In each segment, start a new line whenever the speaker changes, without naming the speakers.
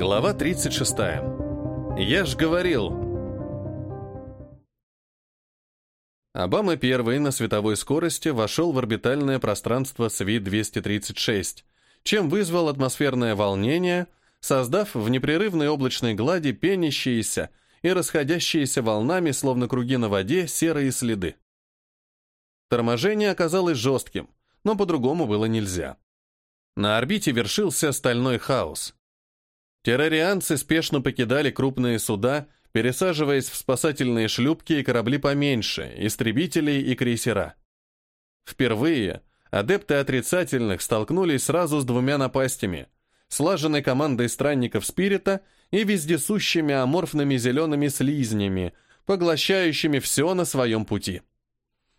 Глава 36. Я ж говорил. Обама первый на световой скорости вошел в орбитальное пространство СВИ-236, чем вызвал атмосферное волнение, создав в непрерывной облачной глади пенящиеся и расходящиеся волнами, словно круги на воде, серые следы. Торможение оказалось жестким, но по-другому было нельзя. На орбите вершился стальной хаос. Террорианцы спешно покидали крупные суда, пересаживаясь в спасательные шлюпки и корабли поменьше, истребители и крейсера. Впервые адепты отрицательных столкнулись сразу с двумя напастями – слаженной командой странников Спирита и вездесущими аморфными зелеными слизнями, поглощающими все на своем пути.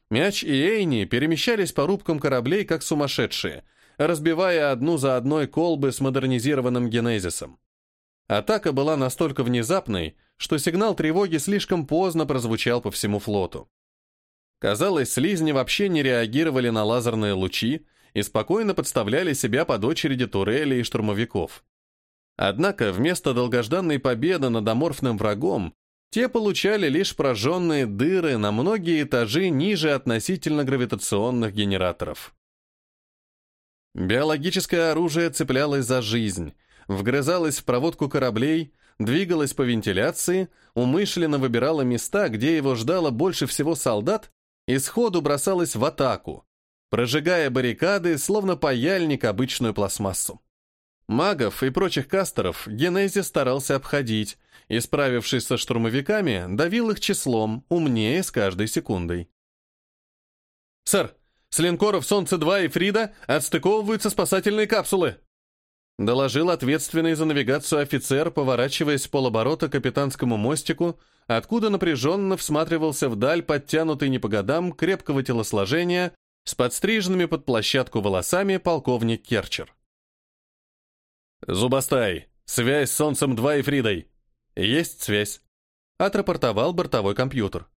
Мяч и Эйни перемещались по рубкам кораблей как сумасшедшие, разбивая одну за одной колбы с модернизированным генезисом. Атака была настолько внезапной, что сигнал тревоги слишком поздно прозвучал по всему флоту. Казалось, слизни вообще не реагировали на лазерные лучи и спокойно подставляли себя под очереди турелей и штурмовиков. Однако вместо долгожданной победы над аморфным врагом те получали лишь прожженные дыры на многие этажи ниже относительно гравитационных генераторов. Биологическое оружие цеплялось за жизнь, вгрызалась в проводку кораблей, двигалась по вентиляции, умышленно выбирала места, где его ждало больше всего солдат, и сходу бросалась в атаку, прожигая баррикады, словно паяльник обычную пластмассу. Магов и прочих кастеров Генези старался обходить, и, справившись со штурмовиками, давил их числом, умнее с каждой секундой. «Сэр, с линкоров «Солнце-2» и «Фрида» отстыковываются спасательные капсулы!» Доложил ответственный за навигацию офицер, поворачиваясь в полоборота к капитанскому мостику, откуда напряженно всматривался вдаль подтянутый не по годам крепкого телосложения с подстриженными под площадку волосами полковник Керчер. «Зубостай! Связь с Солнцем-2 и Фридой!» «Есть связь», — отрапортовал бортовой компьютер.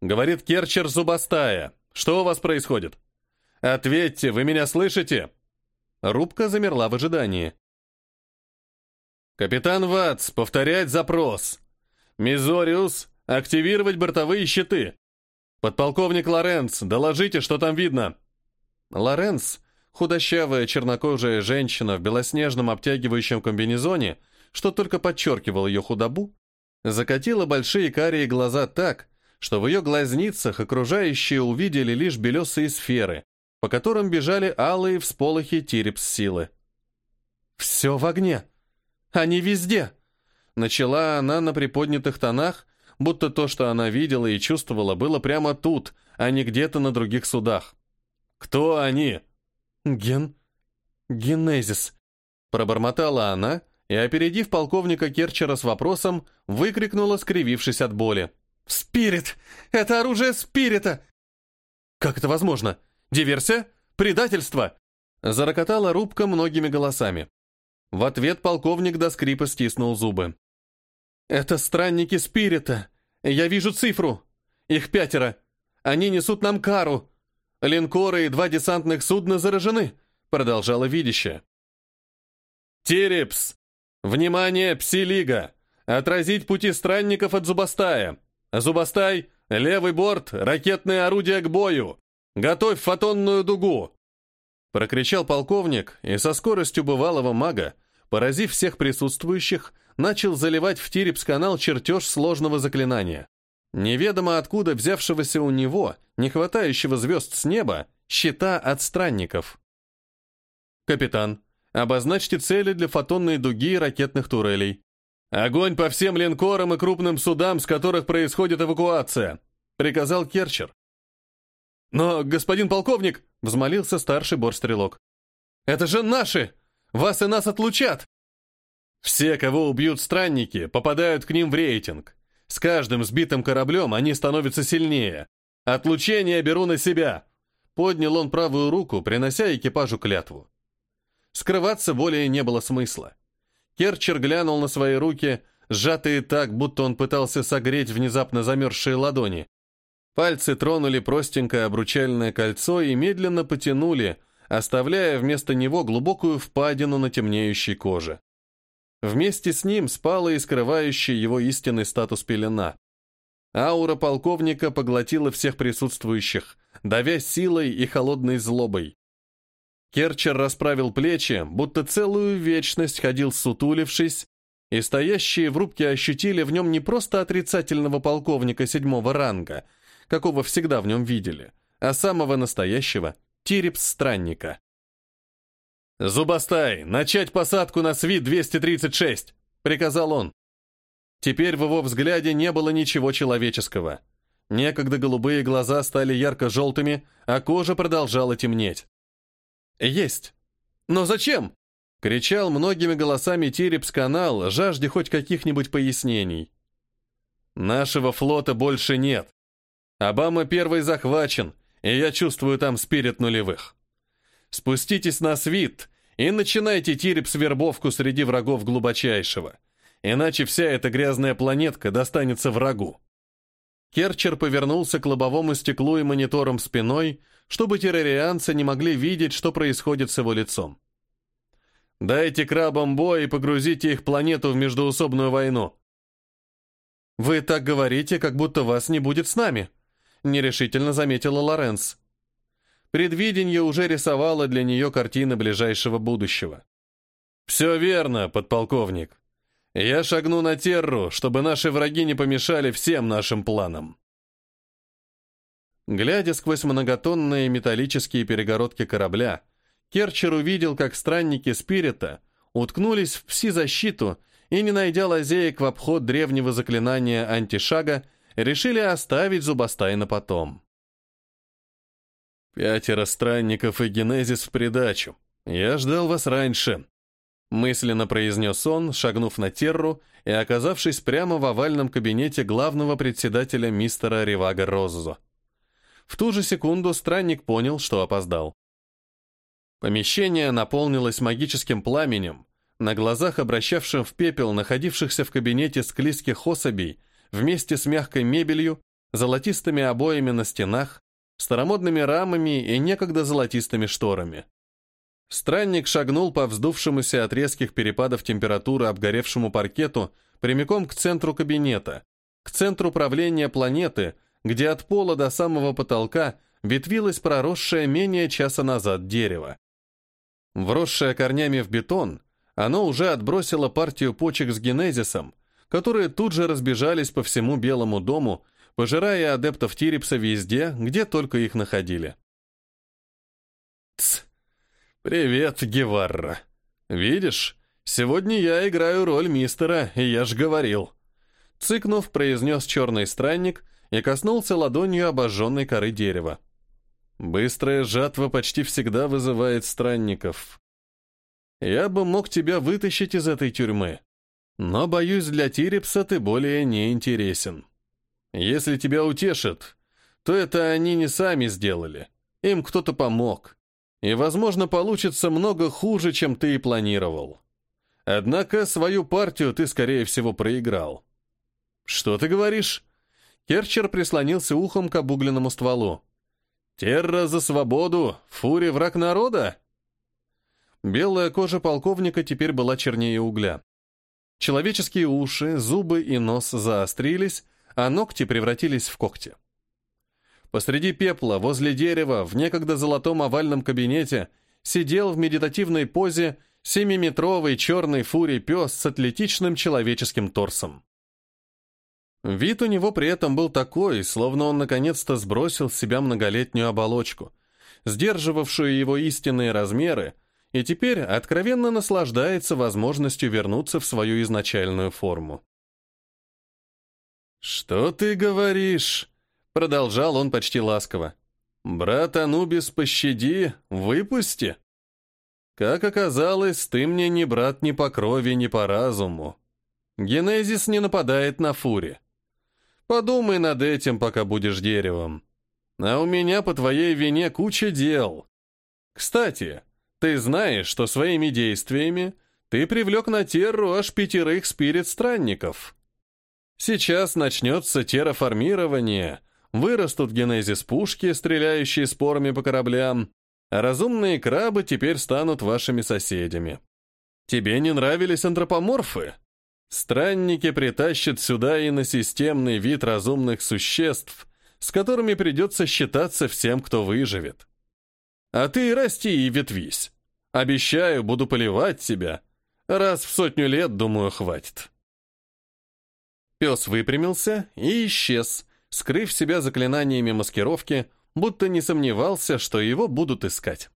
«Говорит Керчер Зубостая. Что у вас происходит?» «Ответьте, вы меня слышите?» Рубка замерла в ожидании. «Капитан Ватс, повторять запрос. Мизориус, активировать бортовые щиты. Подполковник Лоренц, доложите, что там видно». Лоренц, худощавая чернокожая женщина в белоснежном обтягивающем комбинезоне, что только подчеркивал ее худобу, закатила большие карие глаза так, что в ее глазницах окружающие увидели лишь белесые сферы, по которым бежали алые всполохи тирипс силы. «Все в огне! Они везде!» Начала она на приподнятых тонах, будто то, что она видела и чувствовала, было прямо тут, а не где-то на других судах. «Кто они?» «Ген... Генезис», — пробормотала она и, опередив полковника Керчера с вопросом, выкрикнула, скривившись от боли. «Спирит! Это оружие Спирита!» «Как это возможно?» Диверсия? Предательство!» Зарокотала рубка многими голосами. В ответ полковник до скрипа стиснул зубы. «Это странники Спирита. Я вижу цифру. Их пятеро. Они несут нам кару. Линкоры и два десантных судна заражены», продолжала видящая. «Терепс! Внимание, Пси-лига! Отразить пути странников от Зубастая! Зубастай, левый борт, ракетные орудия к бою! «Готовь фотонную дугу!» Прокричал полковник, и со скоростью бывалого мага, поразив всех присутствующих, начал заливать в Тирипс-канал чертеж сложного заклинания. Неведомо откуда взявшегося у него, не хватающего звезд с неба, щита от странников. «Капитан, обозначьте цели для фотонной дуги и ракетных турелей. Огонь по всем линкорам и крупным судам, с которых происходит эвакуация», приказал Керчер, «Но, господин полковник!» — взмолился старший борстрелок. «Это же наши! Вас и нас отлучат!» «Все, кого убьют странники, попадают к ним в рейтинг. С каждым сбитым кораблем они становятся сильнее. Отлучение беру на себя!» Поднял он правую руку, принося экипажу клятву. Скрываться более не было смысла. Керчер глянул на свои руки, сжатые так, будто он пытался согреть внезапно замерзшие ладони, Пальцы тронули простенькое обручальное кольцо и медленно потянули, оставляя вместо него глубокую впадину на темнеющей коже. Вместе с ним спала и скрывающая его истинный статус пелена. Аура полковника поглотила всех присутствующих, давя силой и холодной злобой. Керчер расправил плечи, будто целую вечность ходил сутулившись, и стоящие в рубке ощутили в нем не просто отрицательного полковника седьмого ранга, какого всегда в нем видели, а самого настоящего Тирипс-странника. «Зубостай, начать посадку на СВИ-236!» — приказал он. Теперь в его взгляде не было ничего человеческого. Некогда голубые глаза стали ярко-желтыми, а кожа продолжала темнеть. «Есть! Но зачем?» Кричал многими голосами Тирипс-канал, жажде хоть каких-нибудь пояснений. «Нашего флота больше нет. Обама первый захвачен, и я чувствую там спирит нулевых. Спуститесь на свит и начинайте Тирипс-вербовку среди врагов глубочайшего, иначе вся эта грязная планетка достанется врагу». Керчер повернулся к лобовому стеклу и мониторам спиной, чтобы террорианцы не могли видеть, что происходит с его лицом. Дайте крабам бой и погрузите их планету в междуусобную войну. Вы так говорите, как будто вас не будет с нами, нерешительно заметила Лоренс. Предвидение уже рисовало для нее картины ближайшего будущего. «Все верно, подполковник. Я шагну на Терру, чтобы наши враги не помешали всем нашим планам». Глядя сквозь многотонные металлические перегородки корабля, Керчер увидел, как странники Спирита уткнулись в пси-защиту и, не найдя лазеек в обход древнего заклинания антишага, решили оставить зубостай на потом. «Пятеро странников и генезис в придачу. Я ждал вас раньше», — мысленно произнес он, шагнув на терру и оказавшись прямо в овальном кабинете главного председателя мистера Ривага Роззо. В ту же секунду странник понял, что опоздал. Помещение наполнилось магическим пламенем, на глазах обращавшим в пепел находившихся в кабинете склизких особей, вместе с мягкой мебелью, золотистыми обоями на стенах, старомодными рамами и некогда золотистыми шторами. Странник шагнул по вздувшемуся от резких перепадов температуры обгоревшему паркету прямиком к центру кабинета, к центру управления планеты, где от пола до самого потолка ветвилось проросшее менее часа назад дерево. Вросшее корнями в бетон, оно уже отбросило партию почек с генезисом, которые тут же разбежались по всему Белому дому, пожирая адептов Тирипса везде, где только их находили. Тс! Привет, Геварра. Видишь, сегодня я играю роль мистера, и я ж говорил. Цыкнув, произнес черный странник и коснулся ладонью обожженной коры дерева. Быстрая жатва почти всегда вызывает странников. Я бы мог тебя вытащить из этой тюрьмы, но, боюсь, для Тирипса ты более не интересен. Если тебя утешат, то это они не сами сделали. Им кто-то помог. И, возможно, получится много хуже, чем ты и планировал. Однако свою партию ты, скорее всего, проиграл. Что ты говоришь? Керчер прислонился ухом к обугленному стволу. «Терра за свободу! Фури враг народа!» Белая кожа полковника теперь была чернее угля. Человеческие уши, зубы и нос заострились, а ногти превратились в когти. Посреди пепла, возле дерева, в некогда золотом овальном кабинете, сидел в медитативной позе семиметровый черный фурий пес с атлетичным человеческим торсом. Вид у него при этом был такой, словно он наконец-то сбросил с себя многолетнюю оболочку, сдерживавшую его истинные размеры, и теперь откровенно наслаждается возможностью вернуться в свою изначальную форму. «Что ты говоришь?» — продолжал он почти ласково. «Брат Анубис, пощади, выпусти!» «Как оказалось, ты мне не брат ни по крови, ни по разуму. Генезис не нападает на фури. Подумай над этим, пока будешь деревом. А у меня по твоей вине куча дел. Кстати, ты знаешь, что своими действиями ты привлек на Терру аж пятерых спирит-странников. Сейчас начнется терраформирование, вырастут генезис-пушки, стреляющие спорами по кораблям, а разумные крабы теперь станут вашими соседями. Тебе не нравились антропоморфы? Странники притащат сюда и на системный вид разумных существ, с которыми придется считаться всем, кто выживет. А ты расти и ветвись. Обещаю, буду поливать тебя. Раз в сотню лет, думаю, хватит. Пес выпрямился и исчез, скрыв себя заклинаниями маскировки, будто не сомневался, что его будут искать.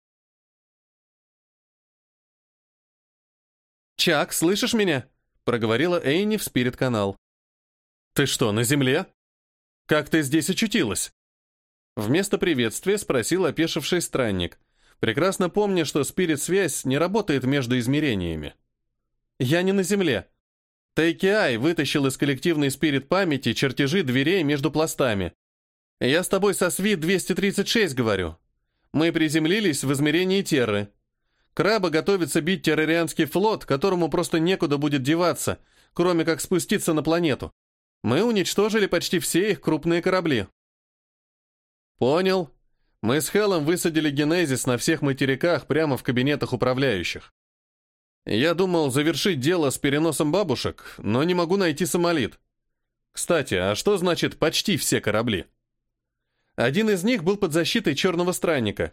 «Чак, слышишь меня?» — проговорила Эйни в спирит-канал. «Ты что, на земле? Как ты здесь очутилась?» Вместо приветствия спросил опешивший странник, прекрасно помня, что спирит-связь не работает между измерениями. «Я не на земле. Тайкиай вытащил из коллективной спирит-памяти чертежи дверей между пластами. Я с тобой со СВИ-236 говорю. Мы приземлились в измерении Терры. Краба готовится бить террорианский флот, которому просто некуда будет деваться, кроме как спуститься на планету. Мы уничтожили почти все их крупные корабли. Понял. Мы с Хелом высадили Генезис на всех материках прямо в кабинетах управляющих. Я думал завершить дело с переносом бабушек, но не могу найти самолит. Кстати, а что значит «почти все корабли»? Один из них был под защитой черного странника.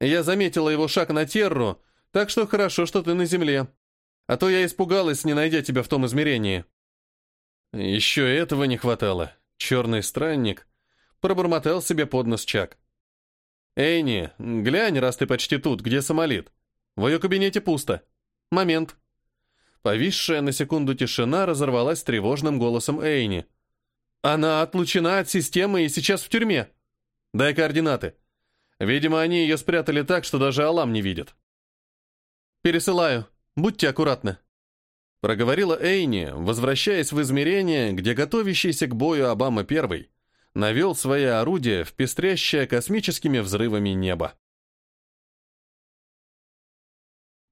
Я заметила его шаг на Терру, так что хорошо, что ты на земле. А то я испугалась, не найдя тебя в том измерении. Еще этого не хватало. Черный странник пробормотал себе под нос Чак. «Эйни, глянь, раз ты почти тут, где самолит? В ее кабинете пусто. Момент». Повисшая на секунду тишина разорвалась тревожным голосом Эйни. «Она отлучена от системы и сейчас в тюрьме. Дай координаты. Видимо, они ее спрятали так, что даже Алам не видит». «Пересылаю. Будьте аккуратны», — проговорила Эйни, возвращаясь в измерение, где готовящийся к бою Обама первый навел свои орудия в пестрящее космическими взрывами небо.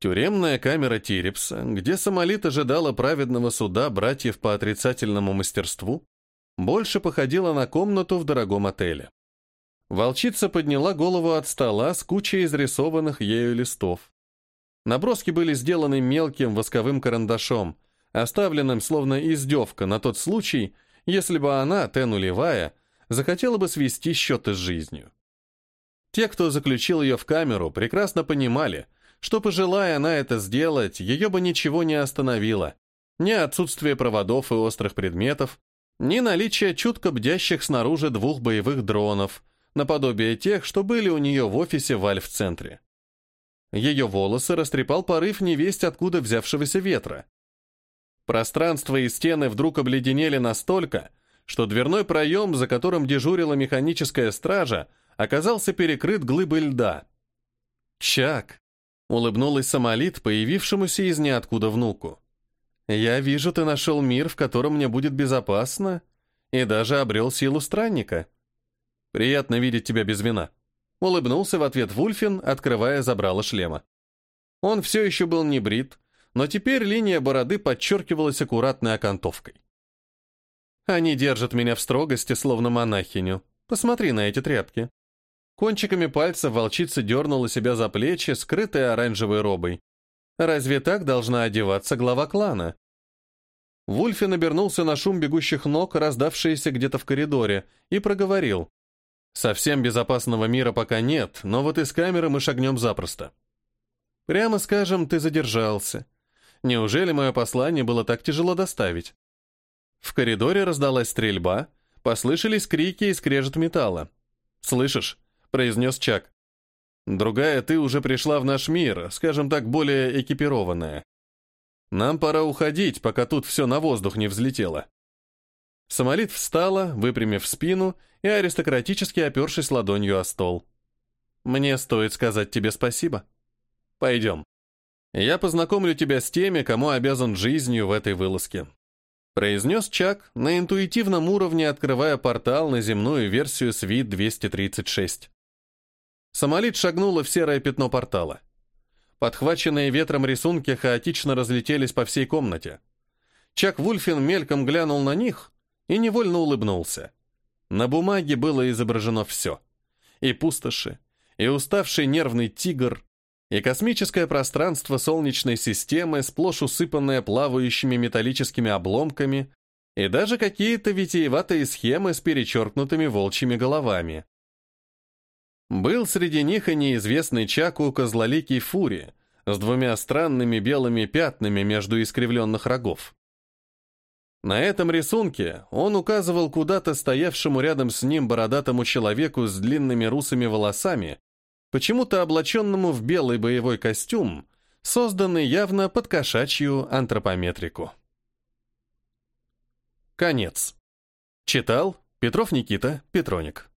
Тюремная камера Тирипса, где Самолит ожидала праведного суда братьев по отрицательному мастерству, больше походила на комнату в дорогом отеле. Волчица подняла голову от стола с кучей изрисованных ею листов. Наброски были сделаны мелким восковым карандашом, оставленным словно издевка на тот случай, если бы она, Т-нулевая, захотела бы свести счеты с жизнью. Те, кто заключил ее в камеру, прекрасно понимали, что, пожелая она это сделать, ее бы ничего не остановило. Ни отсутствие проводов и острых предметов, ни наличие чутко бдящих снаружи двух боевых дронов, наподобие тех, что были у нее в офисе в Альф-центре. Ее волосы растрепал порыв невесть откуда взявшегося ветра. Пространство и стены вдруг обледенели настолько, что дверной проем, за которым дежурила механическая стража, оказался перекрыт глыбой льда. «Чак!» — улыбнулась Самолит, появившемуся из ниоткуда внуку. «Я вижу, ты нашел мир, в котором мне будет безопасно, и даже обрел силу странника. Приятно видеть тебя без вина». Улыбнулся в ответ Вульфин, открывая забрало шлема. Он все еще был не брит, но теперь линия бороды подчеркивалась аккуратной окантовкой. Они держат меня в строгости, словно монахиню. Посмотри на эти тряпки. Кончиками пальцев волчица дернула себя за плечи, скрытые оранжевой робой. Разве так должна одеваться глава клана? Вульфин обернулся на шум бегущих ног, раздавшиеся где-то в коридоре, и проговорил. Совсем безопасного мира пока нет, но вот из камеры мы шагнем запросто. Прямо скажем, ты задержался. Неужели мое послание было так тяжело доставить? В коридоре раздалась стрельба, послышались крики и скрежет металла. «Слышишь?» — произнес Чак. «Другая ты уже пришла в наш мир, скажем так, более экипированная. Нам пора уходить, пока тут все на воздух не взлетело». Самолит встала, выпрямив спину и аристократически опершись ладонью о стол. «Мне стоит сказать тебе спасибо. Пойдем. Я познакомлю тебя с теми, кому обязан жизнью в этой вылазке». Произнес Чак, на интуитивном уровне открывая портал на земную версию СВИ-236. Самолит шагнула в серое пятно портала. Подхваченные ветром рисунки хаотично разлетелись по всей комнате. Чак Вульфин мельком глянул на них и невольно улыбнулся. На бумаге было изображено все. И пустоши, и уставший нервный тигр, и космическое пространство Солнечной системы, сплошь усыпанное плавающими металлическими обломками, и даже какие-то витиеватые схемы с перечеркнутыми волчьими головами. Был среди них и неизвестный Чаку козлоликий Фури с двумя странными белыми пятнами между искривленных рогов. На этом рисунке он указывал куда-то стоявшему рядом с ним бородатому человеку с длинными русыми волосами, почему-то облаченному в белый боевой костюм, созданный явно под кошачью антропометрику. Конец. Читал Петров Никита Петроник.